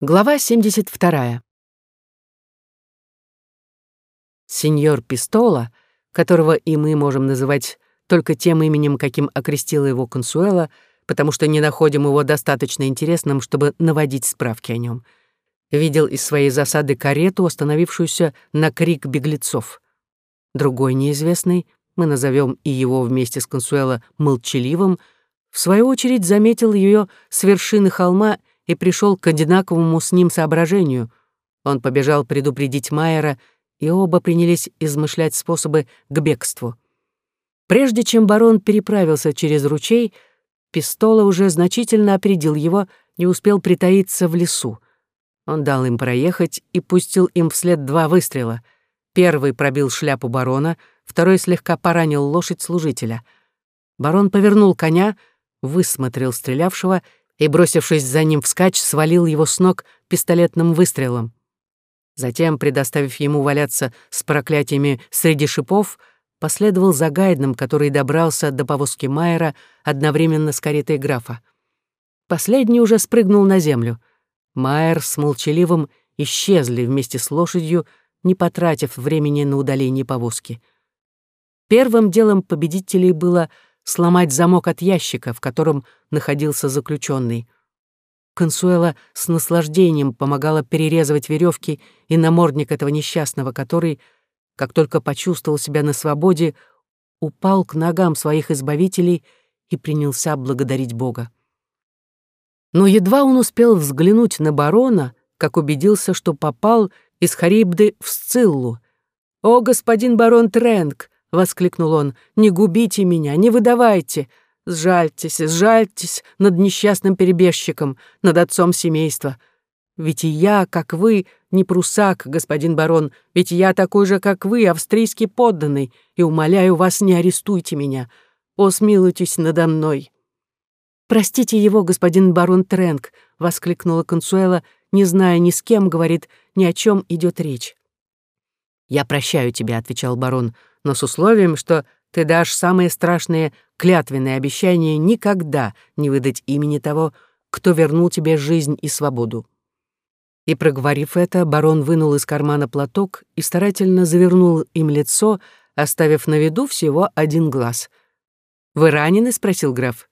Глава 72. Сеньор Пистола, которого и мы можем называть только тем именем, каким окрестила его Консуэла, потому что не находим его достаточно интересным, чтобы наводить справки о нем, видел из своей засады карету, остановившуюся на крик беглецов. Другой неизвестный, мы назовем и его вместе с Консуэла молчаливым, в свою очередь заметил ее с вершины холма и пришел к одинаковому с ним соображению. Он побежал предупредить Майера, и оба принялись измышлять способы к бегству. Прежде чем барон переправился через ручей, Пистола уже значительно опередил его, не успел притаиться в лесу. Он дал им проехать и пустил им вслед два выстрела. Первый пробил шляпу барона, второй слегка поранил лошадь служителя. Барон повернул коня, высмотрел стрелявшего и, бросившись за ним вскачь, свалил его с ног пистолетным выстрелом. Затем, предоставив ему валяться с проклятиями среди шипов, последовал за Гайдном, который добрался до повозки Майера одновременно с каретой графа. Последний уже спрыгнул на землю. Майер с молчаливым исчезли вместе с лошадью, не потратив времени на удаление повозки. Первым делом победителей было — сломать замок от ящика, в котором находился заключенный. Консуэла с наслаждением помогала перерезывать веревки и намордник этого несчастного, который, как только почувствовал себя на свободе, упал к ногам своих избавителей и принялся благодарить Бога. Но едва он успел взглянуть на барона, как убедился, что попал из Харибды в Сциллу. «О, господин барон Тренк!» — воскликнул он. «Не губите меня, не выдавайте! Сжальтесь, сжальтесь над несчастным перебежчиком, над отцом семейства. Ведь и я, как вы, не прусак, господин барон, ведь я такой же, как вы, австрийский подданный, и умоляю вас, не арестуйте меня. О, смилуйтесь надо мной!» «Простите его, господин барон Тренк», — воскликнула Консуэла, не зная ни с кем, говорит, ни о чем идет речь. «Я прощаю тебя», — отвечал барон, «но с условием, что ты дашь самые страшные клятвенные обещания никогда не выдать имени того, кто вернул тебе жизнь и свободу». И, проговорив это, барон вынул из кармана платок и старательно завернул им лицо, оставив на виду всего один глаз. «Вы ранены?» — спросил граф.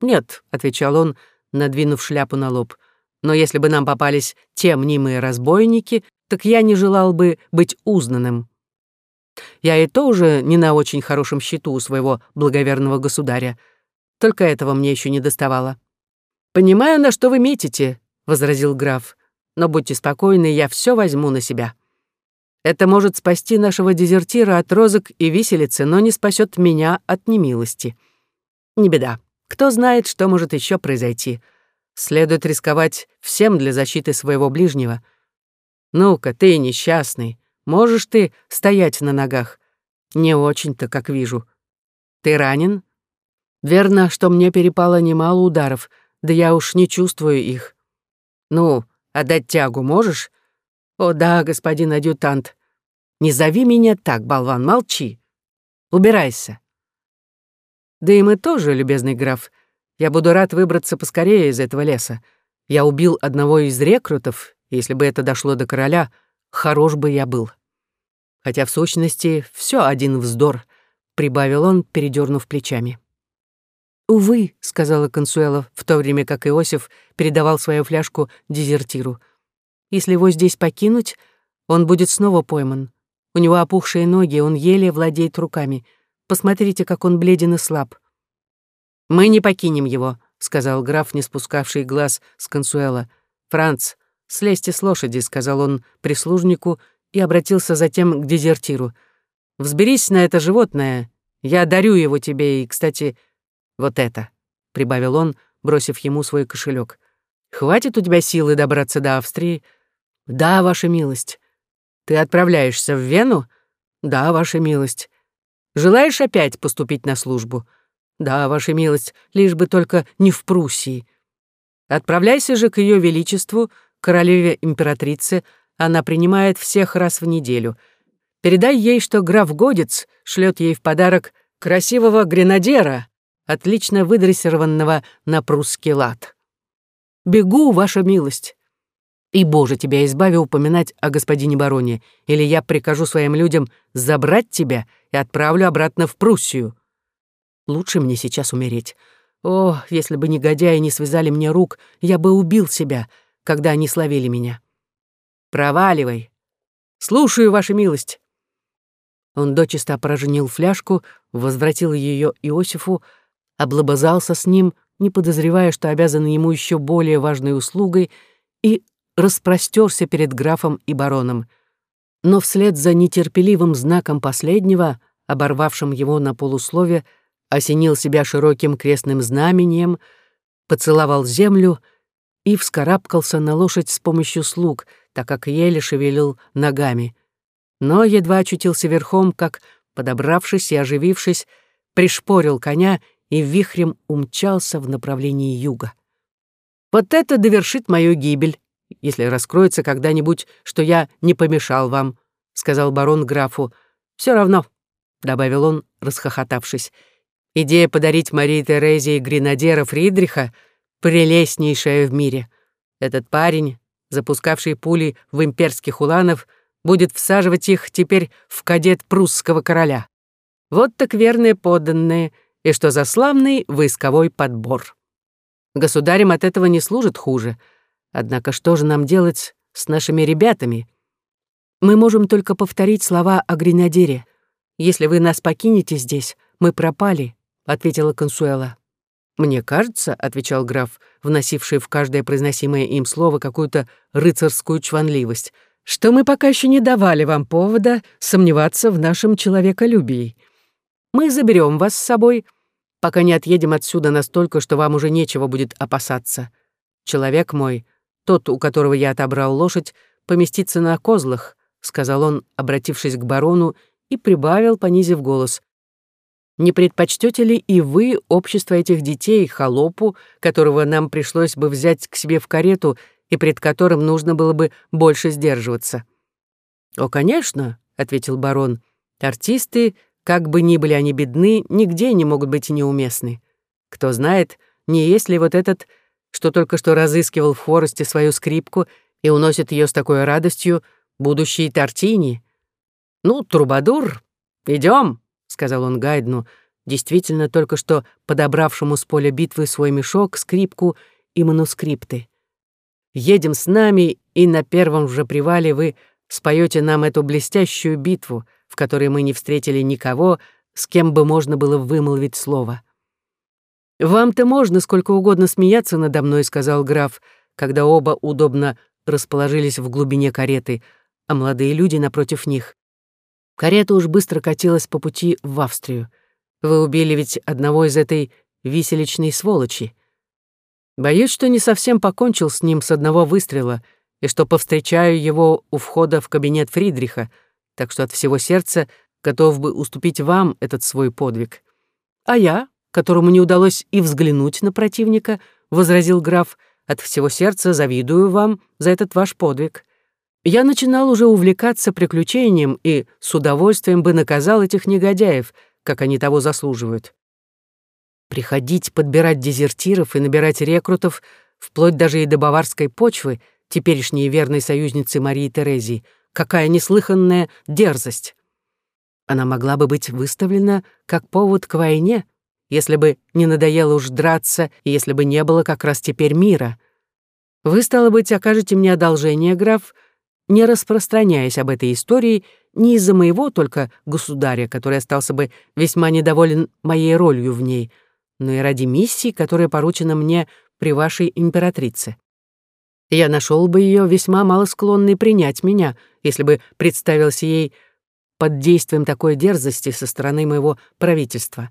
«Нет», — отвечал он, надвинув шляпу на лоб. «Но если бы нам попались те мнимые разбойники, так я не желал бы быть узнанным. Я и тоже не на очень хорошем счету у своего благоверного государя. Только этого мне еще не доставало. «Понимаю, на что вы метите», — возразил граф. «Но будьте спокойны, я все возьму на себя. Это может спасти нашего дезертира от розок и виселицы, но не спасет меня от немилости. Не беда. Кто знает, что может еще произойти. Следует рисковать всем для защиты своего ближнего». Ну-ка, ты несчастный, можешь ты стоять на ногах? Не очень-то, как вижу. Ты ранен? Верно, что мне перепало немало ударов, да я уж не чувствую их. Ну, отдать тягу можешь? О да, господин адъютант. Не зови меня так, болван, молчи. Убирайся. Да и мы тоже, любезный граф. Я буду рад выбраться поскорее из этого леса. Я убил одного из рекрутов если бы это дошло до короля, хорош бы я был. Хотя в сущности все один вздор, прибавил он, передернув плечами. «Увы», — сказала Консуэла, в то время как Иосиф передавал свою фляжку дезертиру. «Если его здесь покинуть, он будет снова пойман. У него опухшие ноги, он еле владеет руками. Посмотрите, как он бледен и слаб». «Мы не покинем его», — сказал граф, не спускавший глаз с Консуэла. «Франц, «Слезьте с лошади», — сказал он прислужнику и обратился затем к дезертиру. «Взберись на это животное, я дарю его тебе, и, кстати, вот это», — прибавил он, бросив ему свой кошелек. «Хватит у тебя силы добраться до Австрии?» «Да, ваша милость». «Ты отправляешься в Вену?» «Да, ваша милость». «Желаешь опять поступить на службу?» «Да, ваша милость, лишь бы только не в Пруссии». «Отправляйся же к ее величеству», королеве-императрице, она принимает всех раз в неделю. Передай ей, что граф Годец шлет ей в подарок красивого гренадера, отлично выдрессированного на прусский лад. «Бегу, ваша милость!» И, Боже, тебя избави упоминать о господине бароне, или я прикажу своим людям забрать тебя и отправлю обратно в Пруссию. Лучше мне сейчас умереть. О, если бы негодяи не связали мне рук, я бы убил себя, когда они словили меня. Проваливай. Слушаю, ваша милость. Он дочисто опорожнил фляжку, возвратил ее Иосифу, облобызался с ним, не подозревая, что обязан ему еще более важной услугой, и распростерся перед графом и бароном. Но вслед за нетерпеливым знаком последнего, оборвавшим его на полуслове, осенил себя широким крестным знамением, поцеловал землю и вскарабкался на лошадь с помощью слуг, так как еле шевелил ногами. Но едва очутился верхом, как, подобравшись и оживившись, пришпорил коня и вихрем умчался в направлении юга. «Вот это довершит мою гибель, если раскроется когда-нибудь, что я не помешал вам», — сказал барон графу. Все равно», — добавил он, расхохотавшись, — Идея подарить Марии Терезии гренадера Фридриха — прелестнейшая в мире. Этот парень, запускавший пули в имперских уланов, будет всаживать их теперь в кадет прусского короля. Вот так верные подданные, и что за славный войсковой подбор. Государям от этого не служит хуже. Однако что же нам делать с нашими ребятами? Мы можем только повторить слова о гренадере. Если вы нас покинете здесь, мы пропали, ответила Консуэла. «Мне кажется», — отвечал граф, вносивший в каждое произносимое им слово какую-то рыцарскую чванливость, «что мы пока еще не давали вам повода сомневаться в нашем человеколюбии. Мы заберем вас с собой, пока не отъедем отсюда настолько, что вам уже нечего будет опасаться. Человек мой, тот, у которого я отобрал лошадь, поместится на козлах», — сказал он, обратившись к барону, и прибавил, понизив голос. Не предпочтете ли и вы общество этих детей, холопу, которого нам пришлось бы взять к себе в карету и пред которым нужно было бы больше сдерживаться?» «О, конечно», — ответил барон, — «артисты, как бы ни были они бедны, нигде не могут быть неуместны. Кто знает, не есть ли вот этот, что только что разыскивал в хворосте свою скрипку и уносит ее с такой радостью, будущий Тортини? Ну, Трубадур, идем сказал он Гайдну, действительно только что подобравшему с поля битвы свой мешок, скрипку и манускрипты. «Едем с нами, и на первом же привале вы споете нам эту блестящую битву, в которой мы не встретили никого, с кем бы можно было вымолвить слово». «Вам-то можно сколько угодно смеяться надо мной», — сказал граф, когда оба удобно расположились в глубине кареты, а молодые люди напротив них. Карета уж быстро катилась по пути в Австрию. Вы убили ведь одного из этой виселичной сволочи. Боюсь, что не совсем покончил с ним с одного выстрела, и что повстречаю его у входа в кабинет Фридриха, так что от всего сердца готов бы уступить вам этот свой подвиг. А я, которому не удалось и взглянуть на противника, возразил граф, от всего сердца завидую вам за этот ваш подвиг. Я начинал уже увлекаться приключением и с удовольствием бы наказал этих негодяев, как они того заслуживают. Приходить подбирать дезертиров и набирать рекрутов, вплоть даже и до баварской почвы, теперешней верной союзницы Марии Терезии, какая неслыханная дерзость. Она могла бы быть выставлена как повод к войне, если бы не надоело уж драться и если бы не было как раз теперь мира. Вы, стало быть, окажете мне одолжение, граф, — не распространяясь об этой истории не из-за моего только государя, который остался бы весьма недоволен моей ролью в ней, но и ради миссии, которая поручена мне при вашей императрице. Я нашел бы ее весьма мало склонной принять меня, если бы представился ей под действием такой дерзости со стороны моего правительства.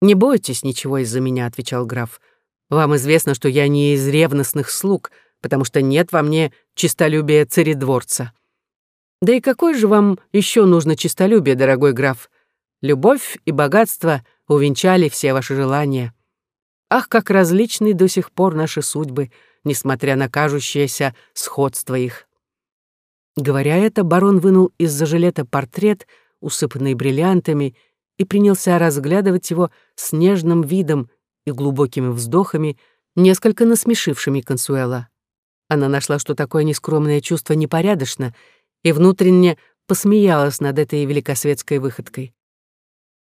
«Не бойтесь ничего из-за меня», — отвечал граф. «Вам известно, что я не из ревностных слуг, потому что нет во мне чистолюбия царедворца. Да и какое же вам еще нужно чистолюбие, дорогой граф? Любовь и богатство увенчали все ваши желания. Ах, как различны до сих пор наши судьбы, несмотря на кажущееся сходство их. Говоря это, барон вынул из-за жилета портрет, усыпанный бриллиантами, и принялся разглядывать его с нежным видом и глубокими вздохами, несколько насмешившими Консуэла. Она нашла, что такое нескромное чувство непорядочно, и внутренне посмеялась над этой великосветской выходкой.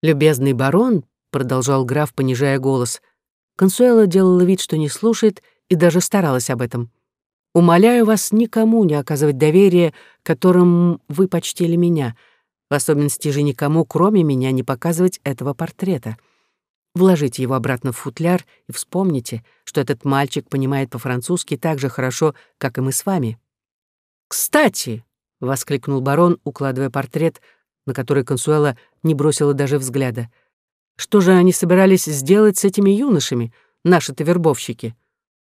«Любезный барон», — продолжал граф, понижая голос, Консуэла делала вид, что не слушает, и даже старалась об этом. «Умоляю вас никому не оказывать доверие, которым вы почтили меня, в особенности же никому, кроме меня, не показывать этого портрета. Вложите его обратно в футляр и вспомните, что этот мальчик понимает по-французски так же хорошо, как и мы с вами». «Кстати!» — воскликнул барон, укладывая портрет, на который Консуэла не бросила даже взгляда. «Что же они собирались сделать с этими юношами, наши-то вербовщики?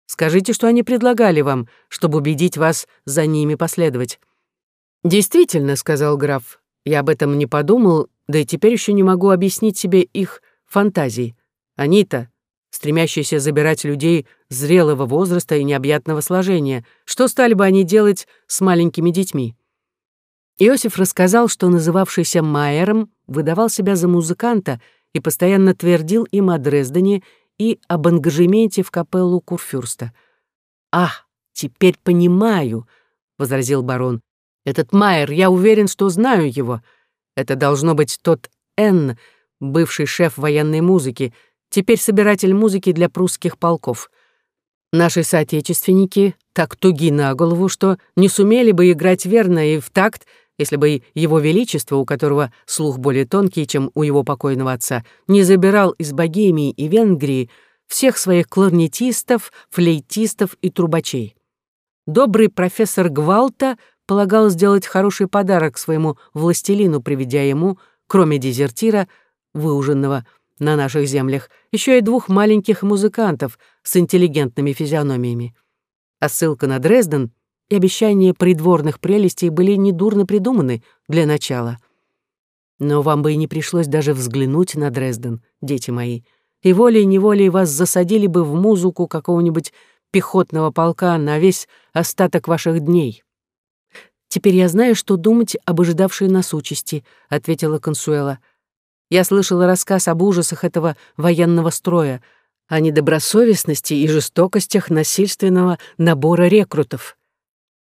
Скажите, что они предлагали вам, чтобы убедить вас за ними последовать». «Действительно», — сказал граф, — «я об этом не подумал, да и теперь еще не могу объяснить себе их фантазий. Они-то, стремящиеся забирать людей зрелого возраста и необъятного сложения, что стали бы они делать с маленькими детьми?» Иосиф рассказал, что называвшийся Майером выдавал себя за музыканта и постоянно твердил им о Дрездене и об ангажементе в капеллу Курфюрста. «Ах, теперь понимаю», — возразил барон. «Этот Майер, я уверен, что знаю его. Это должно быть тот Н, бывший шеф военной музыки, теперь собиратель музыки для прусских полков. Наши соотечественники так туги на голову, что не сумели бы играть верно и в такт, если бы его величество, у которого слух более тонкий, чем у его покойного отца, не забирал из Богемии и Венгрии всех своих кларнетистов, флейтистов и трубачей. Добрый профессор Гвалта полагал сделать хороший подарок своему властелину, приведя ему, кроме дезертира, выуженного на наших землях, еще и двух маленьких музыкантов с интеллигентными физиономиями. А ссылка на Дрезден и обещания придворных прелестей были недурно придуманы для начала. Но вам бы и не пришлось даже взглянуть на Дрезден, дети мои, и волей-неволей вас засадили бы в музыку какого-нибудь пехотного полка на весь остаток ваших дней. «Теперь я знаю, что думать об ожидавшей нас участи», — ответила Консуэла. «Я слышала рассказ об ужасах этого военного строя, о недобросовестности и жестокостях насильственного набора рекрутов.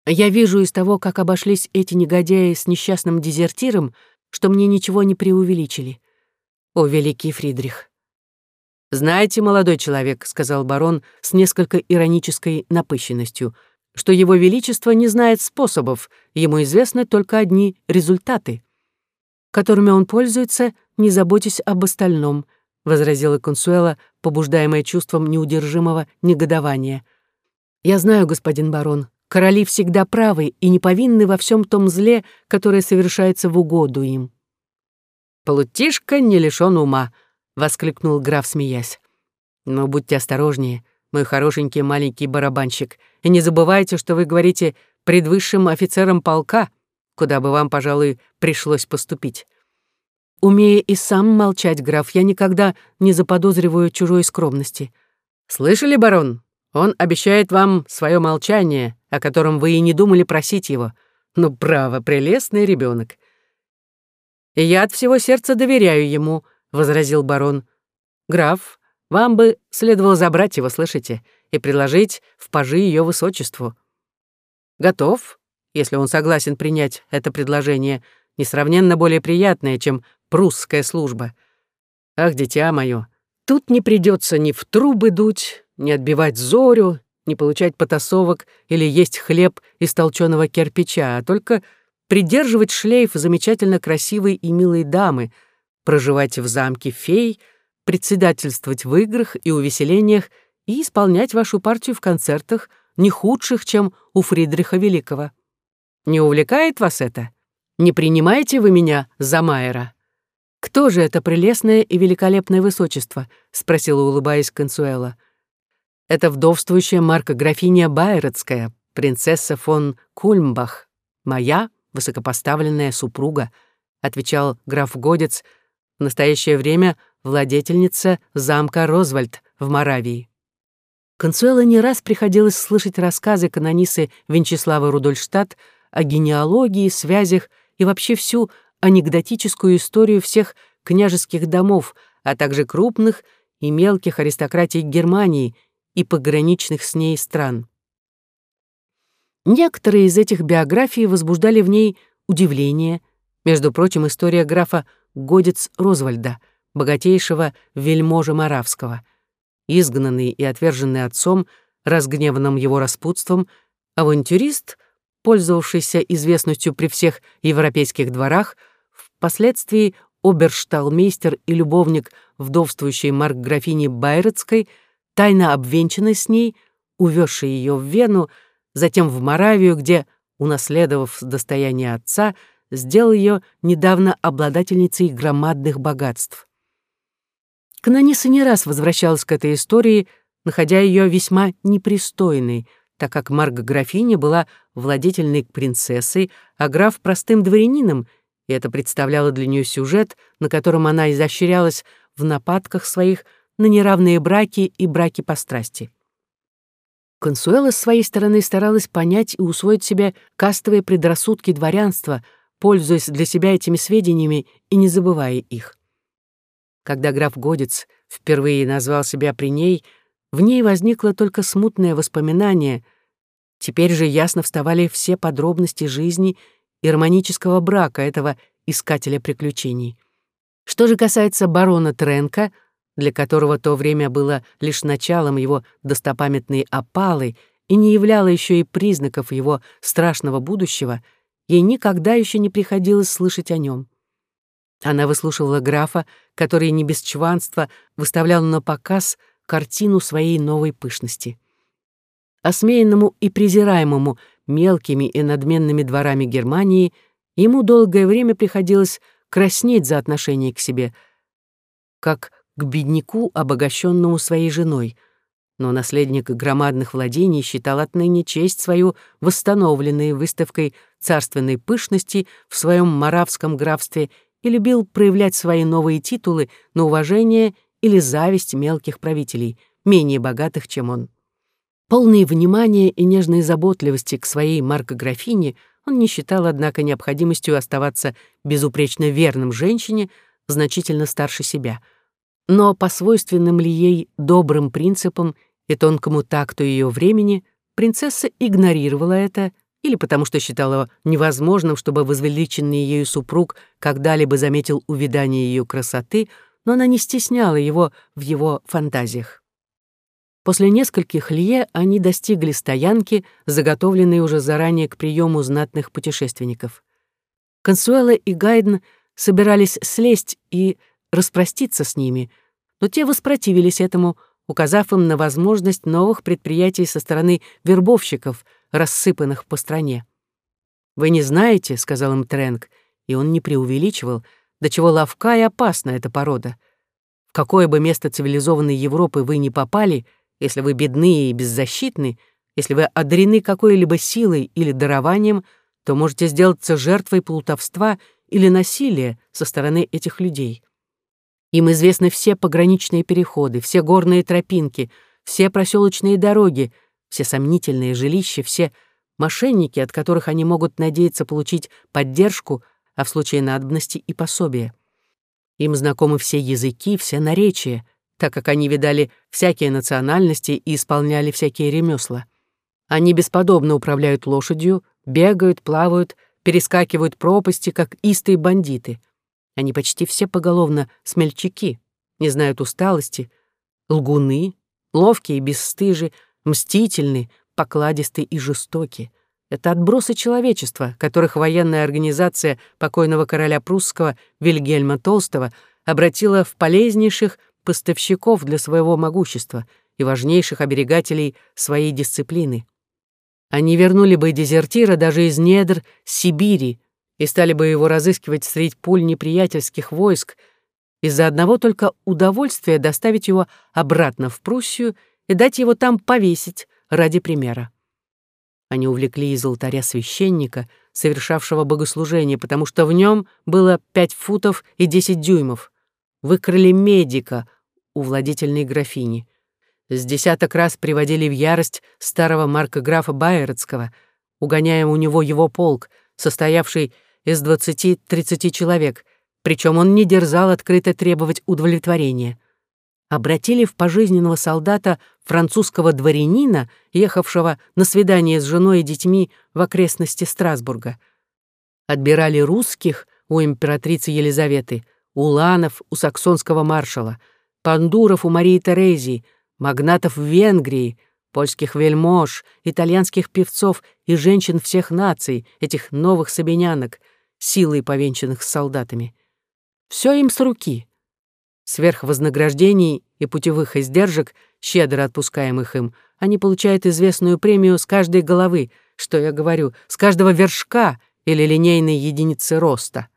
Я вижу из того, как обошлись эти негодяи с несчастным дезертиром, что мне ничего не преувеличили. О, великий Фридрих! «Знаете, молодой человек», — сказал барон с несколько иронической напыщенностью, что его величество не знает способов, ему известны только одни результаты, которыми он пользуется, не заботясь об остальном, — возразила Консуэла, побуждаемая чувством неудержимого негодования. «Я знаю, господин барон, Короли всегда правы и не повинны во всем том зле, которое совершается в угоду им. «Полутишка не лишён ума», — воскликнул граф, смеясь. «Но будьте осторожнее, мой хорошенький маленький барабанщик, и не забывайте, что вы говорите пред высшим офицером полка, куда бы вам, пожалуй, пришлось поступить. Умея и сам молчать, граф, я никогда не заподозриваю чужой скромности. Слышали, барон? Он обещает вам свое молчание, о котором вы и не думали просить его. Ну, право, прелестный ребенок. «И я от всего сердца доверяю ему», — возразил барон. «Граф, вам бы следовало забрать его, слышите, и предложить в пажи ее высочеству. Готов, если он согласен принять это предложение, несравненно более приятное, чем прусская служба. Ах, дитя мое, тут не придется ни в трубы дуть, ни отбивать зорю, не получать потасовок или есть хлеб из толченого кирпича, а только придерживать шлейф замечательно красивой и милой дамы, проживать в замке фей, председательствовать в играх и увеселениях и исполнять вашу партию в концертах, не худших, чем у Фридриха Великого. Не увлекает вас это? Не принимаете вы меня за Майера? «Кто же это прелестное и великолепное высочество?» — спросила, улыбаясь Консуэла. Это вдовствующая Марка графиня Байродская, принцесса фон Кульмбах, моя высокопоставленная супруга, отвечал граф Годец, в настоящее время владетельница замка Розвальд в Моравии. Консуэла не раз приходилось слышать рассказы канонисы Венчеслава Рудольштадт о генеалогии, связях и вообще всю анекдотическую историю всех княжеских домов, а также крупных и мелких аристократий Германии — и пограничных с ней стран. Некоторые из этих биографий возбуждали в ней удивление. Между прочим, история графа Годец Розвальда, богатейшего вельможа Моравского. Изгнанный и отверженный отцом, разгневанным его распутством, авантюрист, пользовавшийся известностью при всех европейских дворах, впоследствии обершталмейстер и любовник вдовствующей марк-графини Байрецкой, тайно обвенчанный с ней, увезший ее в Вену, затем в Моравию, где, унаследовав достояние отца, сделал ее недавно обладательницей громадных богатств. Канониса не раз возвращалась к этой истории, находя ее весьма непристойной, так как Марга графиня была владетельной принцессой, а граф — простым дворянином, и это представляло для нее сюжет, на котором она изощрялась в нападках своих на неравные браки и браки по страсти. Консуэла с своей стороны старалась понять и усвоить себе кастовые предрассудки дворянства, пользуясь для себя этими сведениями и не забывая их. Когда граф Годец впервые назвал себя при ней, в ней возникло только смутное воспоминание. Теперь же ясно вставали все подробности жизни и романического брака этого искателя приключений. Что же касается барона Тренка — для которого то время было лишь началом его достопамятной опалы и не являло еще и признаков его страшного будущего, ей никогда еще не приходилось слышать о нем. Она выслушивала графа, который не без чванства выставлял на показ картину своей новой пышности. Осмеянному и презираемому мелкими и надменными дворами Германии ему долгое время приходилось краснеть за отношение к себе, как к бедняку, обогащенному своей женой. Но наследник громадных владений считал отныне честь свою восстановленной выставкой царственной пышности в своем маравском графстве и любил проявлять свои новые титулы на уважение или зависть мелких правителей, менее богатых, чем он. Полный внимания и нежной заботливости к своей маркографине он не считал, однако, необходимостью оставаться безупречно верным женщине, значительно старше себя — но по свойственным ли ей добрым принципам и тонкому такту ее времени принцесса игнорировала это или потому что считала невозможным, чтобы возвеличенный ею супруг когда-либо заметил увядание ее красоты, но она не стесняла его в его фантазиях. После нескольких лье они достигли стоянки, заготовленной уже заранее к приему знатных путешественников. Консуэла и Гайден собирались слезть и распроститься с ними, но те воспротивились этому, указав им на возможность новых предприятий со стороны вербовщиков, рассыпанных по стране. «Вы не знаете», — сказал им Тренк, и он не преувеличивал, до чего ловка и опасна эта порода. В какое бы место цивилизованной Европы вы ни попали, если вы бедны и беззащитны, если вы одарены какой-либо силой или дарованием, то можете сделаться жертвой плутовства или насилия со стороны этих людей. Им известны все пограничные переходы, все горные тропинки, все проселочные дороги, все сомнительные жилища, все мошенники, от которых они могут надеяться получить поддержку, а в случае надобности и пособие. Им знакомы все языки, все наречия, так как они видали всякие национальности и исполняли всякие ремесла. Они бесподобно управляют лошадью, бегают, плавают, перескакивают пропасти, как истые бандиты. Они почти все поголовно смельчаки, не знают усталости, лгуны, ловкие, бесстыжи, мстительны, покладисты и жестоки. Это отбросы человечества, которых военная организация покойного короля прусского Вильгельма Толстого обратила в полезнейших поставщиков для своего могущества и важнейших оберегателей своей дисциплины. Они вернули бы дезертира даже из недр Сибири, и стали бы его разыскивать среди пуль неприятельских войск из-за одного только удовольствия доставить его обратно в Пруссию и дать его там повесить ради примера. Они увлекли из алтаря священника, совершавшего богослужение, потому что в нем было пять футов и десять дюймов. Выкрали медика у владетельной графини. С десяток раз приводили в ярость старого марка-графа Байерецкого, угоняя у него его полк, состоявший из 20-30 человек, причем он не дерзал открыто требовать удовлетворения. Обратили в пожизненного солдата французского дворянина, ехавшего на свидание с женой и детьми в окрестности Страсбурга. Отбирали русских у императрицы Елизаветы, уланов у саксонского маршала, пандуров у Марии Терезии, магнатов в Венгрии, польских вельмож, итальянских певцов и женщин всех наций, этих новых собенянок, силой повенчанных с солдатами. Все им с руки. Сверх вознаграждений и путевых издержек, щедро отпускаемых им, они получают известную премию с каждой головы, что я говорю, с каждого вершка или линейной единицы роста.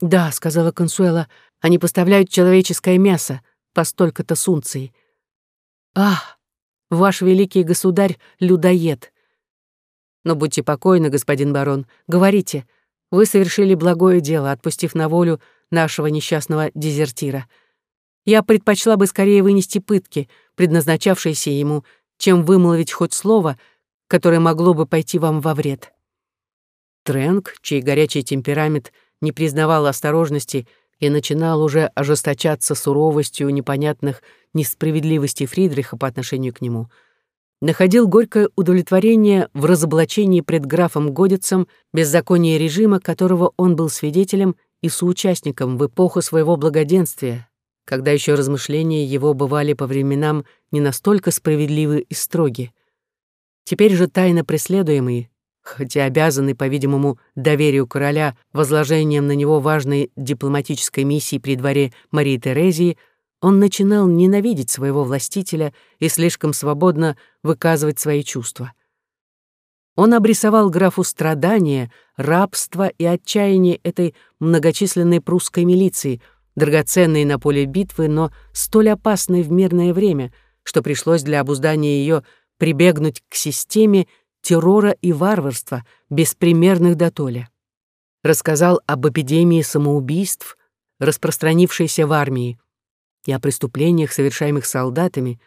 «Да», — сказала Консуэла, — «они поставляют человеческое мясо по столько-то сунций». «Ах, ваш великий государь — людоед». «Но будьте покойны, господин барон, говорите, вы совершили благое дело, отпустив на волю нашего несчастного дезертира. Я предпочла бы скорее вынести пытки, предназначавшиеся ему, чем вымолвить хоть слово, которое могло бы пойти вам во вред». Трэнк, чей горячий темперамент не признавал осторожности и начинал уже ожесточаться суровостью непонятных несправедливостей Фридриха по отношению к нему, находил горькое удовлетворение в разоблачении пред графом Годицем беззакония режима, которого он был свидетелем и соучастником в эпоху своего благоденствия, когда еще размышления его бывали по временам не настолько справедливы и строги. Теперь же тайно преследуемый, хотя обязанный, по-видимому, доверию короля возложением на него важной дипломатической миссии при дворе Марии Терезии, он начинал ненавидеть своего властителя и слишком свободно выказывать свои чувства. Он обрисовал графу страдания, рабство и отчаяние этой многочисленной прусской милиции, драгоценной на поле битвы, но столь опасной в мирное время, что пришлось для обуздания ее прибегнуть к системе, террора и варварства, беспримерных до толя. Рассказал об эпидемии самоубийств, распространившейся в армии, и о преступлениях, совершаемых солдатами,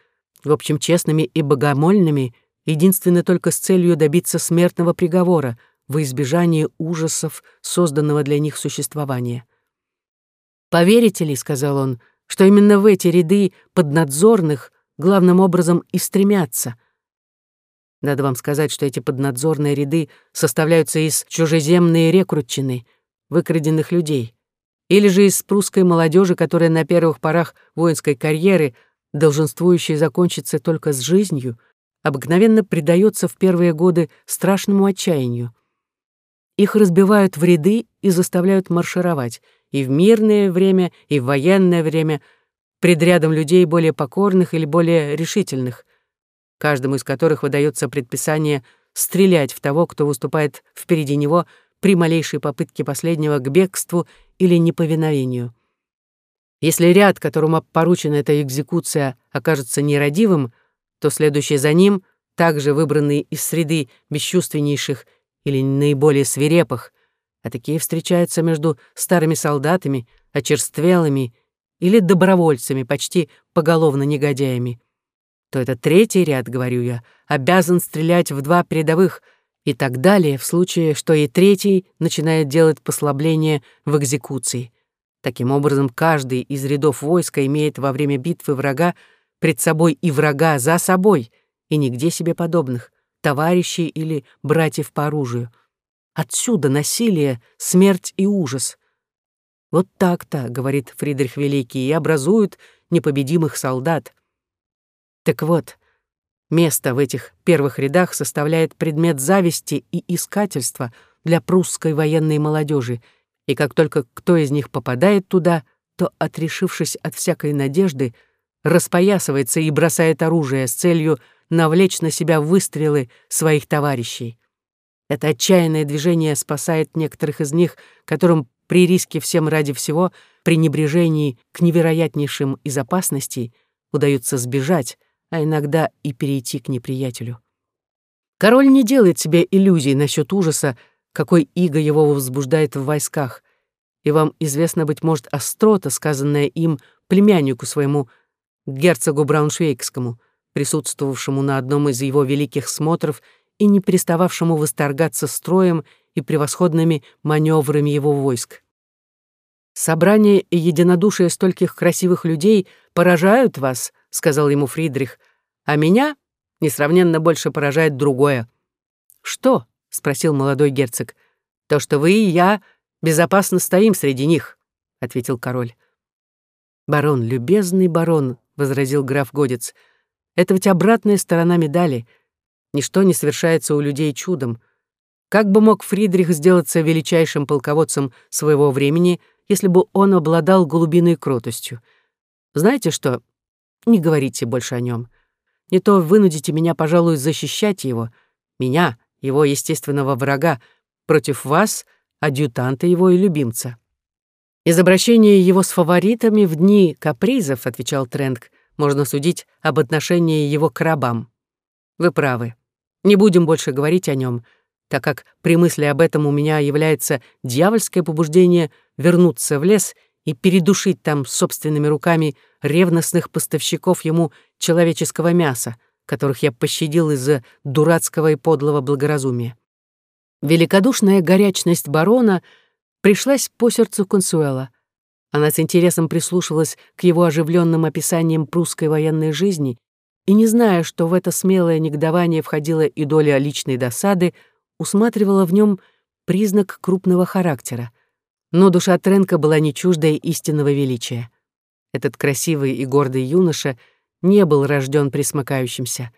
в общем, честными и богомольными, единственно только с целью добиться смертного приговора во избежание ужасов, созданного для них существования. «Поверите ли, — сказал он, — что именно в эти ряды поднадзорных главным образом и стремятся — надо вам сказать, что эти поднадзорные ряды составляются из чужеземной рекрутчины, выкраденных людей, или же из прусской молодежи, которая на первых порах воинской карьеры, долженствующей закончиться только с жизнью, обыкновенно предается в первые годы страшному отчаянию. Их разбивают в ряды и заставляют маршировать и в мирное время, и в военное время, пред рядом людей более покорных или более решительных, каждому из которых выдается предписание стрелять в того, кто выступает впереди него при малейшей попытке последнего к бегству или неповиновению. Если ряд, которому поручена эта экзекуция, окажется нерадивым, то следующий за ним, также выбранный из среды бесчувственнейших или наиболее свирепых, а такие встречаются между старыми солдатами, очерствелыми или добровольцами, почти поголовно негодяями, то это третий ряд, говорю я, обязан стрелять в два передовых и так далее, в случае, что и третий начинает делать послабление в экзекуции. Таким образом, каждый из рядов войска имеет во время битвы врага пред собой и врага за собой, и нигде себе подобных, товарищей или братьев по оружию. Отсюда насилие, смерть и ужас. Вот так-то, говорит Фридрих Великий, и образуют непобедимых солдат. Так вот, место в этих первых рядах составляет предмет зависти и искательства для прусской военной молодежи, и как только кто из них попадает туда, то, отрешившись от всякой надежды, распоясывается и бросает оружие с целью навлечь на себя выстрелы своих товарищей. Это отчаянное движение спасает некоторых из них, которым при риске всем ради всего, при небрежении к невероятнейшим из опасностей, удается сбежать, а иногда и перейти к неприятелю. Король не делает себе иллюзий насчет ужаса, какой иго его возбуждает в войсках, и вам известно, быть может, острота, сказанная им племяннику своему, герцогу Брауншвейгскому, присутствовавшему на одном из его великих смотров и не перестававшему восторгаться строем и превосходными маневрами его войск. Собрание и единодушие стольких красивых людей поражают вас», — сказал ему Фридрих, «а меня несравненно больше поражает другое». «Что?» — спросил молодой герцог. «То, что вы и я безопасно стоим среди них», — ответил король. «Барон, любезный барон», — возразил граф Годец, — «это ведь обратная сторона медали. Ничто не совершается у людей чудом. Как бы мог Фридрих сделаться величайшим полководцем своего времени, если бы он обладал голубиной кротостью? Знаете что? Не говорите больше о нем. Не то вынудите меня, пожалуй, защищать его, меня, его естественного врага, против вас, адъютанта его и любимца. Из обращения его с фаворитами в дни капризов, отвечал Тренк, можно судить об отношении его к рабам. Вы правы. Не будем больше говорить о нем так как при мысли об этом у меня является дьявольское побуждение вернуться в лес и передушить там собственными руками ревностных поставщиков ему человеческого мяса, которых я пощадил из-за дурацкого и подлого благоразумия. Великодушная горячность барона пришлась по сердцу Консуэла. Она с интересом прислушивалась к его оживленным описаниям прусской военной жизни и, не зная, что в это смелое негодование входила и доля личной досады, усматривала в нем признак крупного характера. Но душа Тренка была не чуждая истинного величия. Этот красивый и гордый юноша не был рожден присмыкающимся.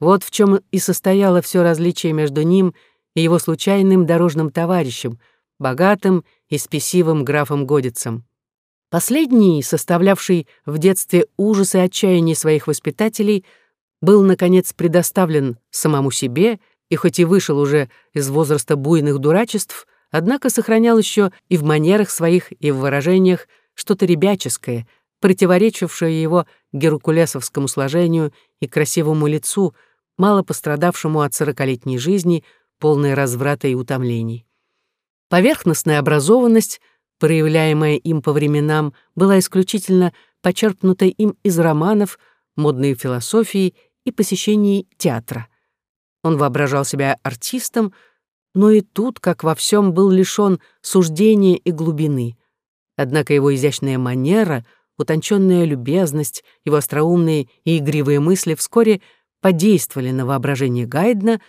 Вот в чем и состояло все различие между ним и его случайным дорожным товарищем, богатым и спесивым графом Годицем. Последний, составлявший в детстве ужас и отчаяние своих воспитателей, был, наконец, предоставлен самому себе и хоть и вышел уже из возраста буйных дурачеств, однако сохранял еще и в манерах своих, и в выражениях что-то ребяческое, противоречившее его геркулесовскому сложению и красивому лицу, мало пострадавшему от сорокалетней жизни, полной разврата и утомлений. Поверхностная образованность, проявляемая им по временам, была исключительно почерпнута им из романов, модной философии и посещений театра. Он воображал себя артистом, но и тут, как во всем, был лишён суждения и глубины. Однако его изящная манера, утонченная любезность, его остроумные и игривые мысли вскоре подействовали на воображение Гайдна,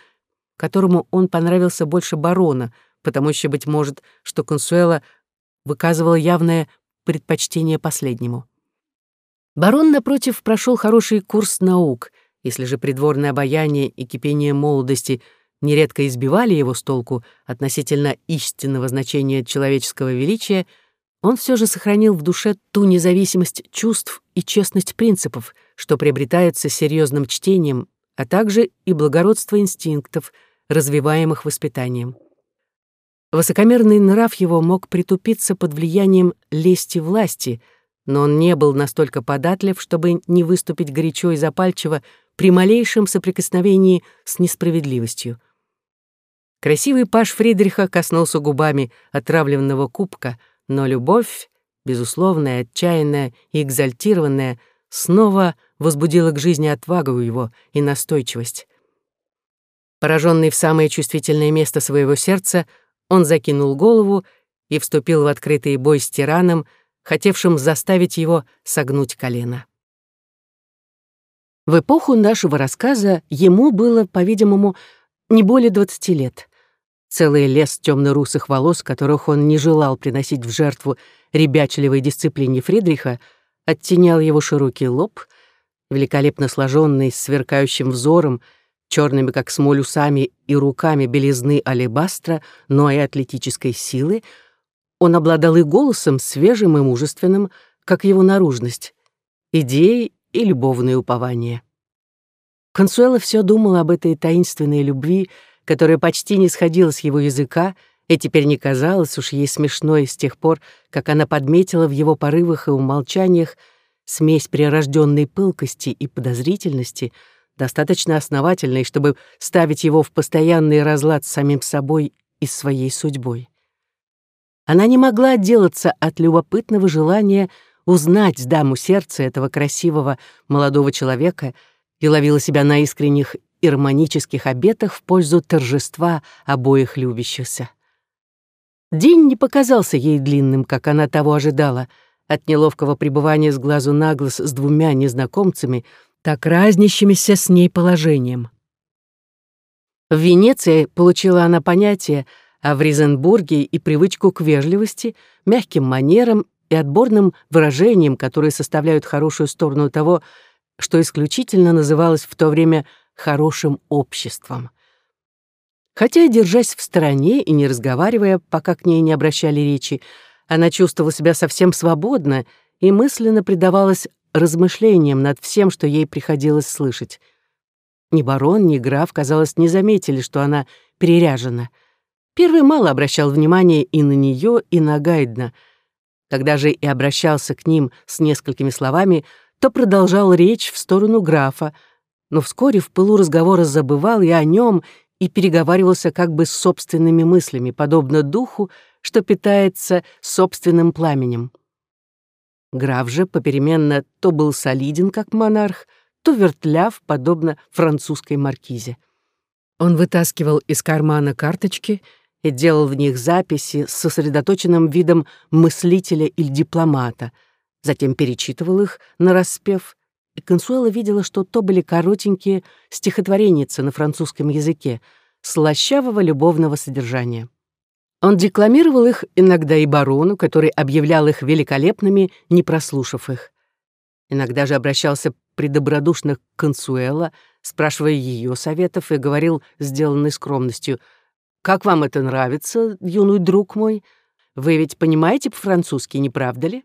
которому он понравился больше барона, потому что, быть может, что Консуэла выказывала явное предпочтение последнему. Барон, напротив, прошел хороший курс наук — если же придворное обаяние и кипение молодости нередко избивали его с толку относительно истинного значения человеческого величия, он все же сохранил в душе ту независимость чувств и честность принципов, что приобретается серьезным чтением, а также и благородство инстинктов, развиваемых воспитанием. Высокомерный нрав его мог притупиться под влиянием лести власти, но он не был настолько податлив, чтобы не выступить горячо и запальчиво при малейшем соприкосновении с несправедливостью. Красивый паш Фридриха коснулся губами отравленного кубка, но любовь, безусловная, отчаянная и экзальтированная, снова возбудила к жизни отвагу его и настойчивость. Пораженный в самое чувствительное место своего сердца, он закинул голову и вступил в открытый бой с тираном, хотевшим заставить его согнуть колено. В эпоху нашего рассказа ему было, по-видимому, не более двадцати лет. Целый лес темно-русых волос, которых он не желал приносить в жертву ребячливой дисциплине Фридриха, оттенял его широкий лоб, великолепно сложенный, с сверкающим взором, черными как смоль усами и руками белизны алебастра, но и атлетической силы, он обладал и голосом свежим и мужественным, как его наружность, идеей и любовные упования. Консуэла все думала об этой таинственной любви, которая почти не сходила с его языка и теперь не казалась уж ей смешной с тех пор, как она подметила в его порывах и умолчаниях смесь прирожденной пылкости и подозрительности, достаточно основательной, чтобы ставить его в постоянный разлад с самим собой и своей судьбой. Она не могла отделаться от любопытного желания узнать даму сердца этого красивого молодого человека и ловила себя на искренних ирмонических обетах в пользу торжества обоих любящихся. День не показался ей длинным, как она того ожидала, от неловкого пребывания с глазу на глаз с двумя незнакомцами, так разнящимися с ней положением. В Венеции получила она понятие, а в Ризенбурге и привычку к вежливости, мягким манерам и отборным выражениям, которые составляют хорошую сторону того, что исключительно называлось в то время «хорошим обществом». Хотя, держась в стороне и не разговаривая, пока к ней не обращали речи, она чувствовала себя совсем свободно и мысленно предавалась размышлениям над всем, что ей приходилось слышать. Ни барон, ни граф, казалось, не заметили, что она переряжена. Первый мало обращал внимания и на нее, и на Гайдна. Когда же и обращался к ним с несколькими словами, то продолжал речь в сторону графа, но вскоре в пылу разговора забывал и о нем, и переговаривался как бы с собственными мыслями, подобно духу, что питается собственным пламенем. Граф же попеременно то был солиден, как монарх, то вертляв, подобно французской маркизе. Он вытаскивал из кармана карточки и делал в них записи с сосредоточенным видом мыслителя или дипломата, затем перечитывал их на распев и Консуэла видела, что то были коротенькие стихотвореницы на французском языке, слащавого любовного содержания. Он декламировал их иногда и барону, который объявлял их великолепными, не прослушав их. Иногда же обращался предобродушно к Консуэла, спрашивая ее советов, и говорил, сделанной скромностью, «Как вам это нравится, юный друг мой? Вы ведь понимаете по-французски, не правда ли?»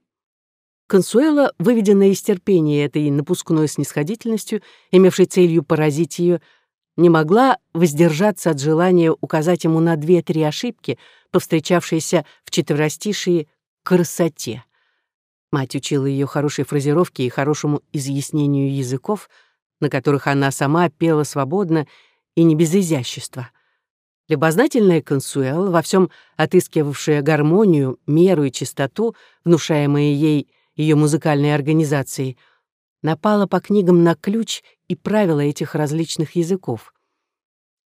Консуэла, выведенная из терпения этой напускной снисходительностью, имевшей целью поразить ее, не могла воздержаться от желания указать ему на две-три ошибки, повстречавшиеся в четверостишии «красоте». Мать учила ее хорошей фразировке и хорошему изъяснению языков, на которых она сама пела свободно и не без изящества. Любознательная Консуэла, во всем отыскивавшая гармонию, меру и чистоту, внушаемые ей ее музыкальной организацией, напала по книгам на ключ и правила этих различных языков.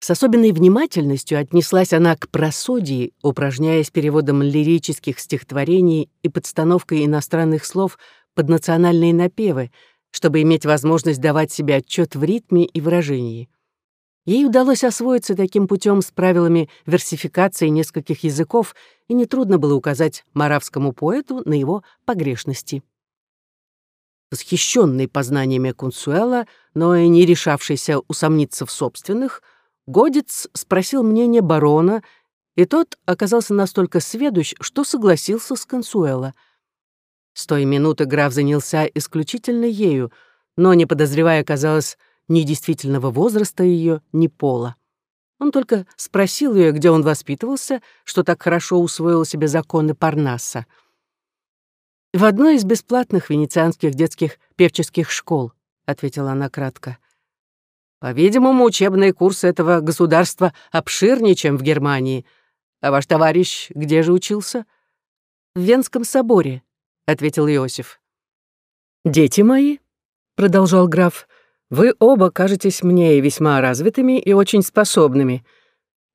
С особенной внимательностью отнеслась она к просодии, упражняясь переводом лирических стихотворений и подстановкой иностранных слов под национальные напевы, чтобы иметь возможность давать себе отчет в ритме и выражении. Ей удалось освоиться таким путем с правилами версификации нескольких языков, и нетрудно было указать маравскому поэту на его погрешности. Восхищенный познаниями Кунсуэла, но и не решавшийся усомниться в собственных, Годец спросил мнение барона, и тот оказался настолько сведущ, что согласился с Консуэла. С той минуты граф занялся исключительно ею, но, не подозревая, казалось, ни действительного возраста ее, ни пола. Он только спросил ее, где он воспитывался, что так хорошо усвоил себе законы Парнаса. «В одной из бесплатных венецианских детских певческих школ», — ответила она кратко. «По-видимому, учебные курсы этого государства обширнее, чем в Германии. А ваш товарищ где же учился?» «В Венском соборе», — ответил Иосиф. «Дети мои», — продолжал граф, — вы оба кажетесь мне весьма развитыми и очень способными.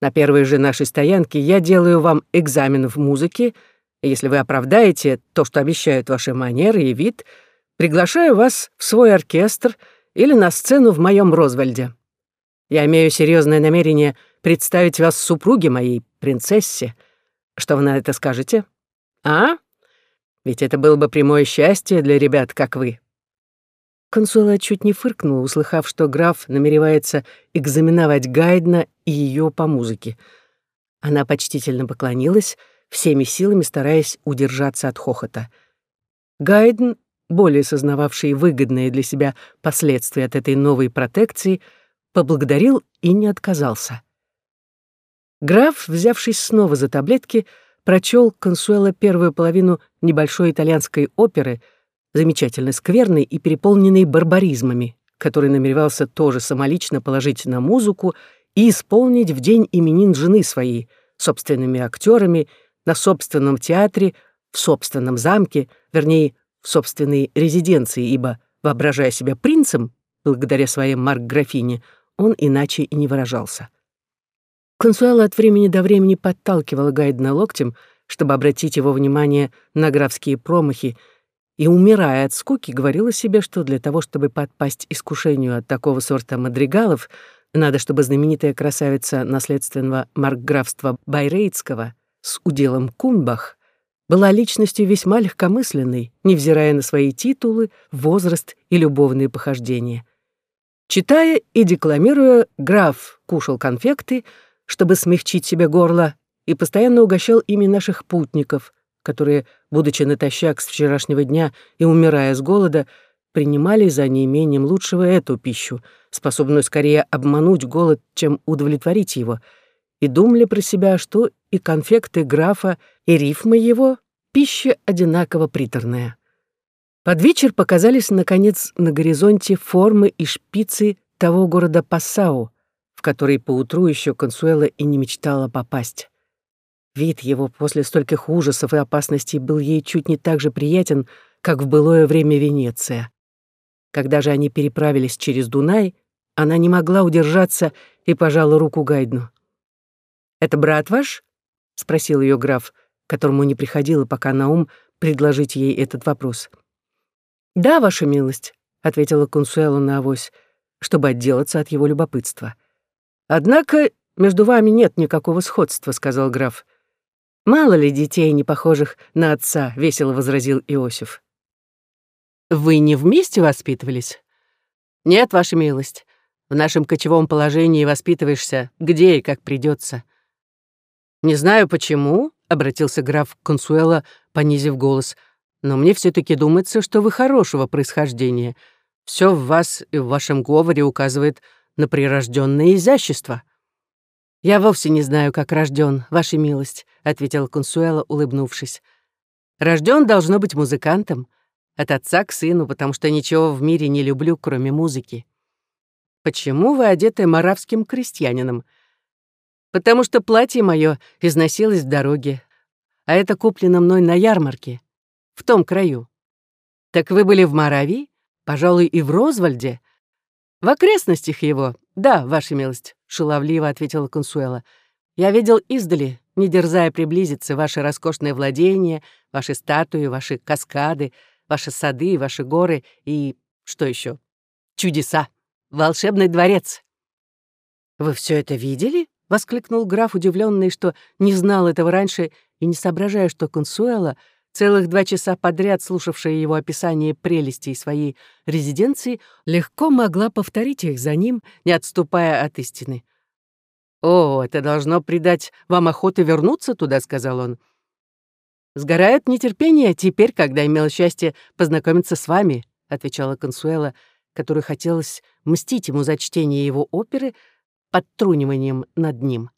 На первой же нашей стоянке я делаю вам экзамен в музыке, и если вы оправдаете то, что обещают ваши манеры и вид, приглашаю вас в свой оркестр или на сцену в моем Розвальде. Я имею серьезное намерение представить вас супруге моей, принцессе. Что вы на это скажете? А? Ведь это было бы прямое счастье для ребят, как вы. Консуэла чуть не фыркнула, услыхав, что граф намеревается экзаменовать Гайдна и ее по музыке. Она почтительно поклонилась, всеми силами стараясь удержаться от хохота. Гайдн, более сознававший выгодные для себя последствия от этой новой протекции, поблагодарил и не отказался. Граф, взявшись снова за таблетки, прочел Консуэла первую половину небольшой итальянской оперы — замечательно скверный и переполненный барбаризмами, который намеревался тоже самолично положить на музыку и исполнить в день именин жены своей, собственными актерами, на собственном театре, в собственном замке, вернее, в собственной резиденции, ибо, воображая себя принцем, благодаря своей марк-графине, он иначе и не выражался. Консуэла от времени до времени подталкивала Гайдна локтем, чтобы обратить его внимание на графские промахи, и, умирая от скуки, говорила себе, что для того, чтобы подпасть искушению от такого сорта мадригалов, надо, чтобы знаменитая красавица наследственного маркграфства Байрейтского с уделом Кунбах была личностью весьма легкомысленной, невзирая на свои титулы, возраст и любовные похождения. Читая и декламируя, граф кушал конфекты, чтобы смягчить себе горло, и постоянно угощал ими наших путников, которые, будучи натощак с вчерашнего дня и умирая с голода, принимали за неимением лучшего эту пищу, способную скорее обмануть голод, чем удовлетворить его, и думали про себя, что и конфекты графа, и рифмы его — пища одинаково приторная. Под вечер показались, наконец, на горизонте формы и шпицы того города Пассау, в который поутру еще Консуэла и не мечтала попасть. Вид его после стольких ужасов и опасностей был ей чуть не так же приятен, как в былое время Венеция. Когда же они переправились через Дунай, она не могла удержаться и пожала руку Гайдну. «Это брат ваш?» — спросил ее граф, которому не приходило пока на ум предложить ей этот вопрос. «Да, ваша милость», — ответила Консуэла на авось, чтобы отделаться от его любопытства. «Однако между вами нет никакого сходства», — сказал граф. «Мало ли детей, не похожих на отца», — весело возразил Иосиф. «Вы не вместе воспитывались?» «Нет, ваша милость. В нашем кочевом положении воспитываешься где и как придется. «Не знаю почему», — обратился граф Консуэла, понизив голос, «но мне все таки думается, что вы хорошего происхождения. Все в вас и в вашем говоре указывает на прирожденное изящество». «Я вовсе не знаю, как рожден, ваша милость», — ответил Консуэла, улыбнувшись. Рожден должно быть музыкантом. От отца к сыну, потому что ничего в мире не люблю, кроме музыки». «Почему вы одеты маравским крестьянином?» «Потому что платье мое износилось в дороге, а это куплено мной на ярмарке, в том краю». «Так вы были в Моравии? Пожалуй, и в Розвальде?» «В окрестностях его, да, ваша милость», — шаловливо ответила Консуэла. «Я видел издали, не дерзая приблизиться, ваши роскошные владения, ваши статуи, ваши каскады, ваши сады, ваши горы и... что еще? Чудеса! Волшебный дворец!» «Вы все это видели?» — воскликнул граф, удивленный, что не знал этого раньше и не соображая, что Консуэла — целых два часа подряд слушавшая его описание прелестей своей резиденции, легко могла повторить их за ним, не отступая от истины. «О, это должно придать вам охоту вернуться туда», — сказал он. «Сгорает нетерпение теперь, когда имел счастье познакомиться с вами», — отвечала Консуэла, которой хотелось мстить ему за чтение его оперы подтруниванием над ним.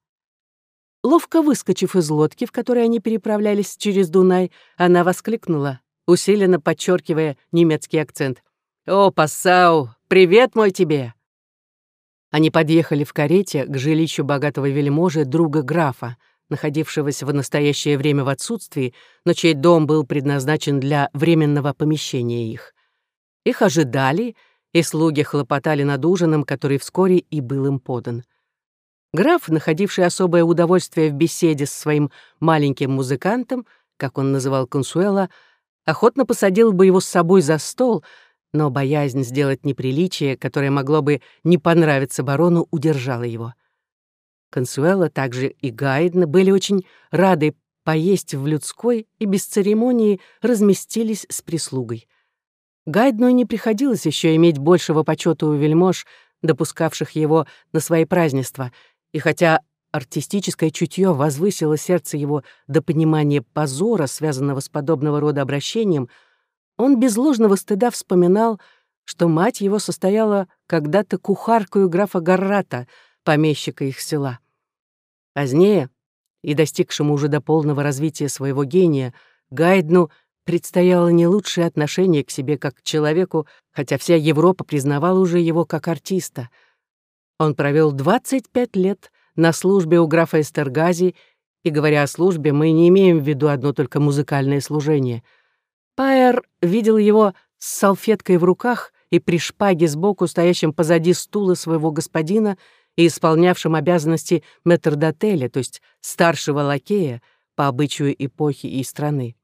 Ловко выскочив из лодки, в которой они переправлялись через Дунай, она воскликнула, усиленно подчеркивая немецкий акцент. «О, Пассау, привет мой тебе!» Они подъехали в карете к жилищу богатого вельможи, друга графа, находившегося в настоящее время в отсутствии, но чей дом был предназначен для временного помещения их. Их ожидали, и слуги хлопотали над ужином, который вскоре и был им подан. Граф, находивший особое удовольствие в беседе с своим маленьким музыкантом, как он называл Консуэла, охотно посадил бы его с собой за стол, но боязнь сделать неприличие, которое могло бы не понравиться барону, удержала его. Консуэла, также и Гайден были очень рады поесть в людской и без церемонии разместились с прислугой. Гайдну не приходилось еще иметь большего почета у вельмож, допускавших его на свои празднества — и хотя артистическое чутье возвысило сердце его до понимания позора, связанного с подобного рода обращением, он без ложного стыда вспоминал, что мать его состояла когда-то кухаркою графа Гаррата, помещика их села. Позднее, и достигшему уже до полного развития своего гения, Гайдну предстояло не лучшее отношение к себе как к человеку, хотя вся Европа признавала уже его как артиста — он провел 25 лет на службе у графа Эстергази, и, говоря о службе, мы не имеем в виду одно только музыкальное служение. Пайер видел его с салфеткой в руках и при шпаге сбоку, стоящим позади стула своего господина и исполнявшим обязанности метрдотеля, то есть старшего лакея, по обычаю эпохи и страны.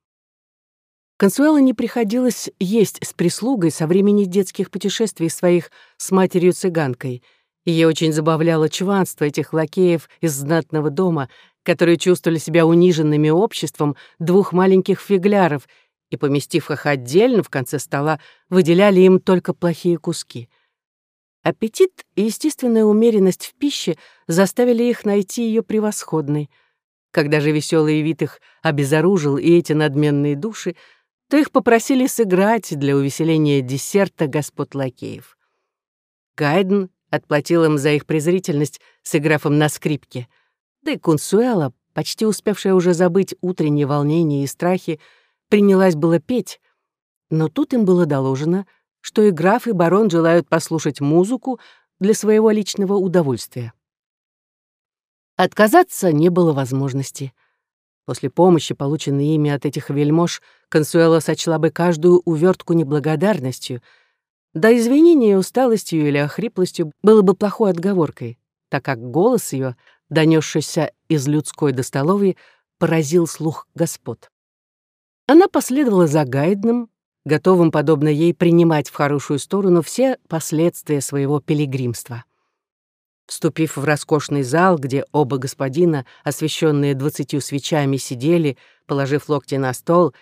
Консуэло не приходилось есть с прислугой со времени детских путешествий своих с матерью-цыганкой. Ее очень забавляло чванство этих лакеев из знатного дома, которые чувствовали себя униженными обществом двух маленьких фигляров и, поместив их отдельно в конце стола, выделяли им только плохие куски. Аппетит и естественная умеренность в пище заставили их найти ее превосходной. Когда же веселый вид их обезоружил и эти надменные души, то их попросили сыграть для увеселения десерта господ лакеев. Гайден отплатил им за их презрительность, сыграв им на скрипке. Да и Кунсуэла, почти успевшая уже забыть утренние волнения и страхи, принялась было петь, но тут им было доложено, что и граф, и барон желают послушать музыку для своего личного удовольствия. Отказаться не было возможности. После помощи, полученной ими от этих вельмож, Консуэла сочла бы каждую увертку неблагодарностью, да извинения усталостью или охриплостью было бы плохой отговоркой, так как голос ее, донесшийся из людской до столовой, поразил слух господ. Она последовала за Гайдном, готовым, подобно ей, принимать в хорошую сторону все последствия своего пилигримства. Вступив в роскошный зал, где оба господина, освещенные двадцатью свечами, сидели, положив локти на стол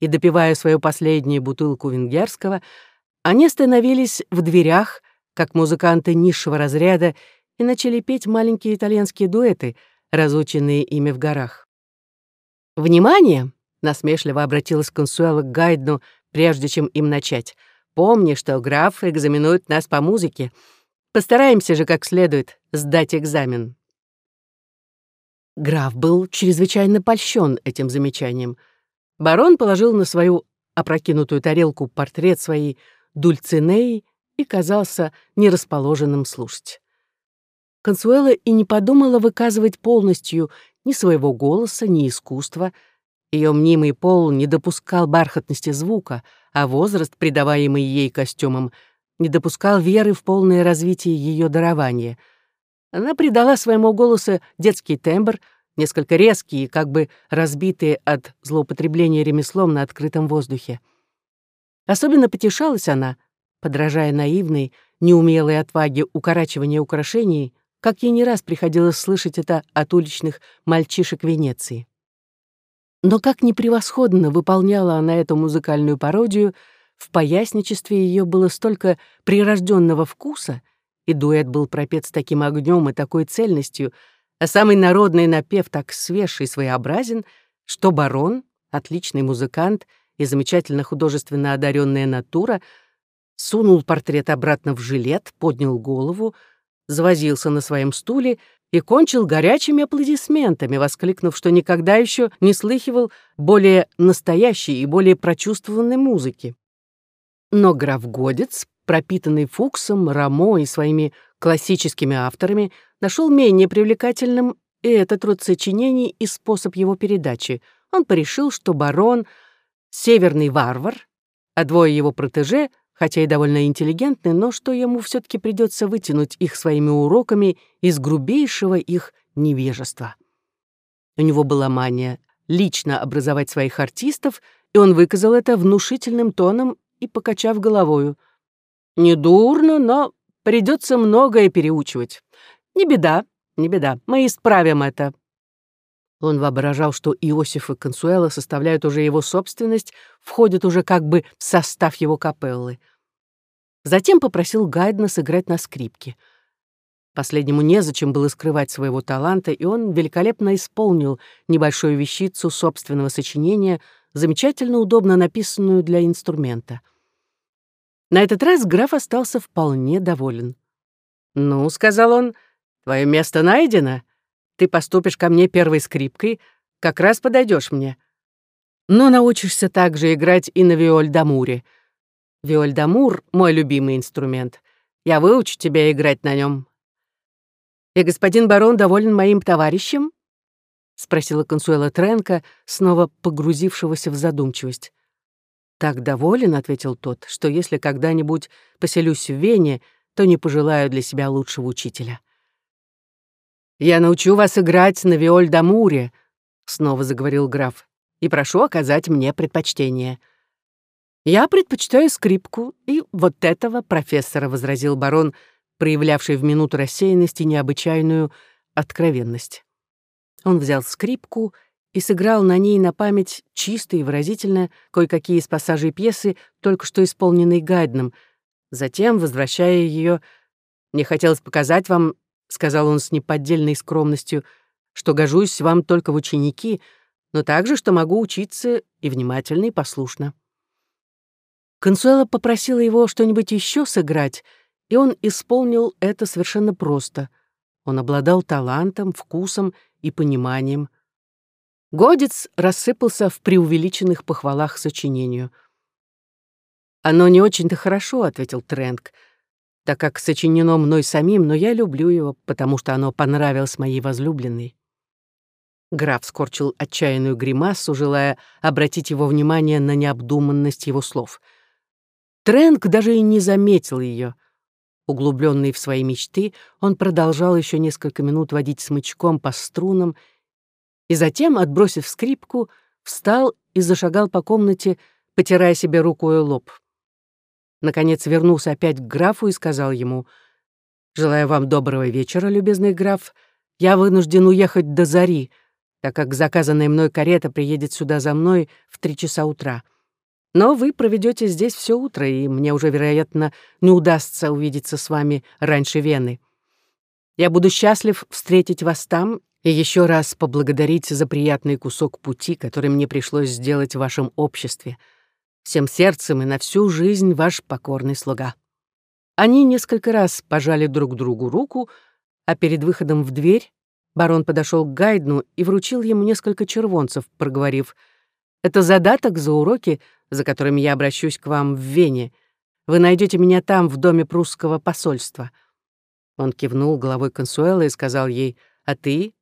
и допивая свою последнюю бутылку венгерского, они остановились в дверях, как музыканты низшего разряда, и начали петь маленькие итальянские дуэты, разученные ими в горах. «Внимание!» — насмешливо обратилась Консуэла к Гайдну, прежде чем им начать. «Помни, что граф экзаменует нас по музыке. Постараемся же как следует сдать экзамен». Граф был чрезвычайно польщен этим замечанием. Барон положил на свою опрокинутую тарелку портрет своей Дульцинеи и казался нерасположенным слушать. Консуэла и не подумала выказывать полностью ни своего голоса, ни искусства. Ее мнимый пол не допускал бархатности звука, а возраст, придаваемый ей костюмом, не допускал веры в полное развитие ее дарования. Она придала своему голосу детский тембр, несколько резкий и как бы разбитый от злоупотребления ремеслом на открытом воздухе. Особенно потешалась она, подражая наивной, неумелой отваге укорачивания украшений, как ей не раз приходилось слышать это от уличных мальчишек Венеции. Но как непревосходно выполняла она эту музыкальную пародию — в поясничестве ее было столько прирожденного вкуса, и дуэт был пропет с таким огнем и такой цельностью, а самый народный напев так свеж и своеобразен, что барон, отличный музыкант и замечательно художественно одаренная натура, сунул портрет обратно в жилет, поднял голову, завозился на своем стуле и кончил горячими аплодисментами, воскликнув, что никогда еще не слыхивал более настоящей и более прочувствованной музыки. Но граф Годец, пропитанный Фуксом, Рамо и своими классическими авторами, нашел менее привлекательным и этот род сочинений и способ его передачи. Он порешил, что барон — северный варвар, а двое его протеже, хотя и довольно интеллигентны, но что ему все таки придется вытянуть их своими уроками из грубейшего их невежества. У него была мания лично образовать своих артистов, и он выказал это внушительным тоном и покачав головою. «Недурно, но придется многое переучивать. Не беда, не беда, мы исправим это». Он воображал, что Иосиф и Консуэла составляют уже его собственность, входят уже как бы в состав его капеллы. Затем попросил Гайдна сыграть на скрипке. Последнему незачем было скрывать своего таланта, и он великолепно исполнил небольшую вещицу собственного сочинения, замечательно удобно написанную для инструмента — на этот раз граф остался вполне доволен. «Ну», — сказал он, — «твое место найдено. Ты поступишь ко мне первой скрипкой, как раз подойдешь мне. Но научишься также играть и на виоль-дамуре. Виоль-дамур — мой любимый инструмент. Я выучу тебя играть на нем. «И господин барон доволен моим товарищем?» — спросила консуэла Тренко, снова погрузившегося в задумчивость. «Так доволен», — ответил тот, «что если когда-нибудь поселюсь в Вене, то не пожелаю для себя лучшего учителя». «Я научу вас играть на виоль-дамуре», — снова заговорил граф, «и прошу оказать мне предпочтение. «Я предпочитаю скрипку и вот этого профессора», — возразил барон, проявлявший в минуту рассеянности необычайную откровенность. Он взял скрипку и сыграл на ней на память чисто и выразительно кое-какие из пассажей пьесы, только что исполненной Гайдном. Затем, возвращая ее, «Мне хотелось показать вам», — сказал он с неподдельной скромностью, «что гожусь вам только в ученики, но также, что могу учиться и внимательно, и послушно». Консуэла попросила его что-нибудь еще сыграть, и он исполнил это совершенно просто. Он обладал талантом, вкусом и пониманием. Годец рассыпался в преувеличенных похвалах сочинению. «Оно не очень-то хорошо», — ответил Трэнк, «так как сочинено мной самим, но я люблю его, потому что оно понравилось моей возлюбленной». Граф скорчил отчаянную гримасу, желая обратить его внимание на необдуманность его слов — Трэнк даже и не заметил ее. Углубленный в свои мечты, он продолжал еще несколько минут водить смычком по струнам и затем, отбросив скрипку, встал и зашагал по комнате, потирая себе рукой лоб. Наконец вернулся опять к графу и сказал ему, «Желаю вам доброго вечера, любезный граф. Я вынужден уехать до зари, так как заказанная мной карета приедет сюда за мной в три часа утра. Но вы проведете здесь все утро, и мне уже, вероятно, не удастся увидеться с вами раньше Вены. Я буду счастлив встретить вас там и еще раз поблагодарить за приятный кусок пути, который мне пришлось сделать в вашем обществе. Всем сердцем и на всю жизнь ваш покорный слуга». Они несколько раз пожали друг другу руку, а перед выходом в дверь барон подошел к Гайдну и вручил ему несколько червонцев, проговорив «Это задаток за уроки, за которыми я обращусь к вам в Вене. Вы найдете меня там, в доме прусского посольства». Он кивнул головой Консуэлы и сказал ей, «А ты,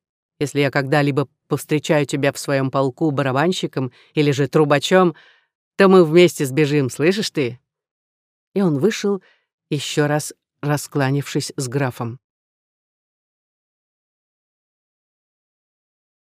если я когда-либо повстречаю тебя в своем полку барабанщиком или же трубачом, то мы вместе сбежим, слышишь ты?» И он вышел, еще раз раскланившись с графом.